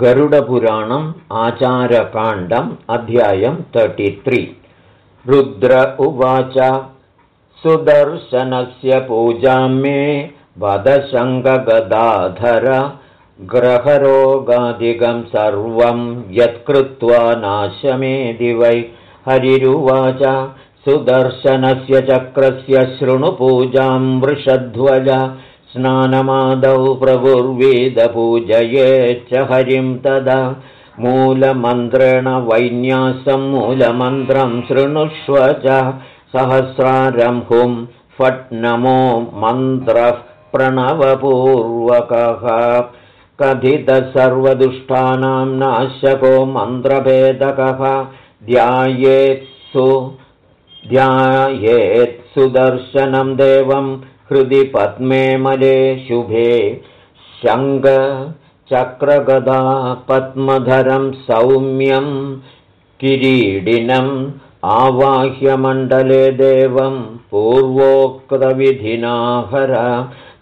गरुडपुराणम् आचारकाण्डम् अध्यायम् तर्टि रुद्र उवाच सुदर्शनस्य पूजां मे वदशङ्गगदाधर ग्रहरोगादिकं सर्वं यत्कृत्वा नाशमे दिवै हरिरुवाच सुदर्शनस्य चक्रस्य शृणुपूजां वृषध्वज स्नानमादौ प्रभुर्वेदपूजयेच्च हरिं तदा मूलमन्त्रेण वैन्यासं मूलमन्त्रं शृणुष्व च सहस्रारम्भुं फट् नमो मन्त्रः प्रणवपूर्वकः। कथितसर्वदुष्टानां नाशको मन्त्रभेदकः। ध्यायेत्सु ध्यायेत् सुदर्शनं देवं हृदि पद्मे मले शुभे शङ्गचक्रगदा पद्मधरं सौम्यं किरीडिनम् आवाह्यमण्डले देवं पूर्वोक्तविधिनाहर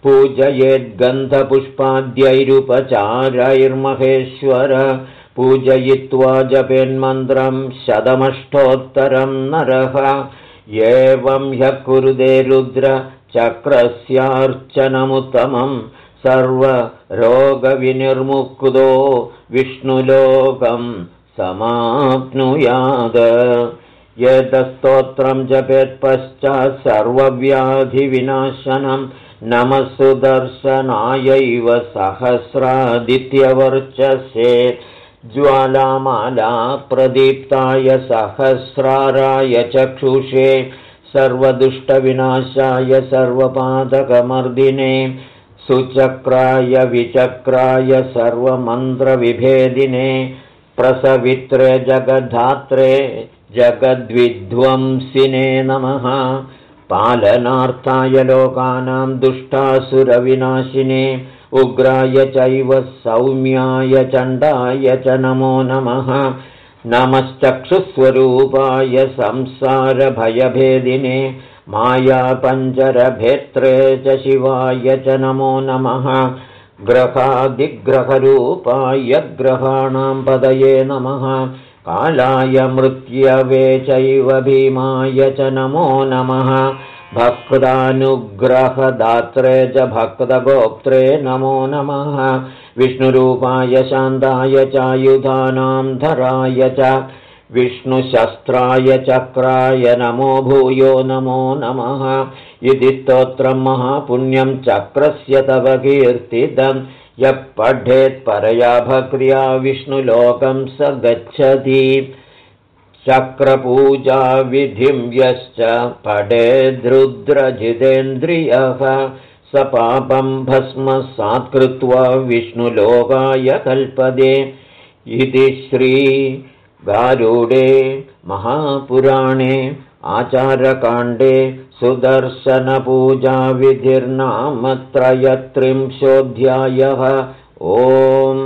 पूजयेद्गन्धपुष्पाद्यैरुपचारैर्महेश्वर पूजयित्वा जपेन्मन्त्रं शतमष्टोत्तरं नरः एवं ह्यः कुरुदे रुद्र चक्रस्यार्चनमुत्तमं सर्वरोगविनिर्मुक्तो विष्णुलोकं समाप्नुयाद। यतस्तोत्रं जपेत्पश्चात् सर्वव्याधिविनाशनं नमः सुदर्शनायैव सहस्रादित्यवर्चसे ज्वालामाला प्रदीप्ताय सहस्राराय चक्षुषे सर्वदुष्टविनाशाय सर्वपादकमर्दिने सुचक्राय विचक्राय सर्वमन्त्रविभेदिने प्रसवित्रे जगद्धात्रे जगद्विध्वंसिने नमः। पालनार्थाय लोकानां दुष्टासुरविनाशिने उग्राय चैव सौम्याय चण्डाय च नमो नमः नमश्चक्षुस्वरूपाय संसारभयभेदिने मायापञ्जरभेत्रे च शिवाय च नमो नमः। ग्रहादिग्रहरूपाय ग्रहाणां पदये नमः। कालाय मृत्यवे चैव भीमाय च नमो नमः भक्तानुग्रहदात्रे च भक्तगोप्त्रे नमो नमः। विष्णुरूपाय शान्ताय चायुधानां धराय च विष्णुशस्त्राय चक्राय नमो भूयो नमो नमः। इति स्तोत्रं महापुण्यं चक्रस्य तव कीर्तिदं। यः पठेत् परया भक्र्या विष्णुलोकं स गच्छति चक्रपूजाविधिं यश्च पठेद्रुद्रजितेन्द्रियः स पापं भस्मसात्कृत्वा विष्णुलोकाय कल्पदे। इति श्रीगारूडे महापुराणे आचारकाण्डे सुदर्शनपूजाविधिर्नाम त्रयत्रिंशोऽध्यायः। ओम्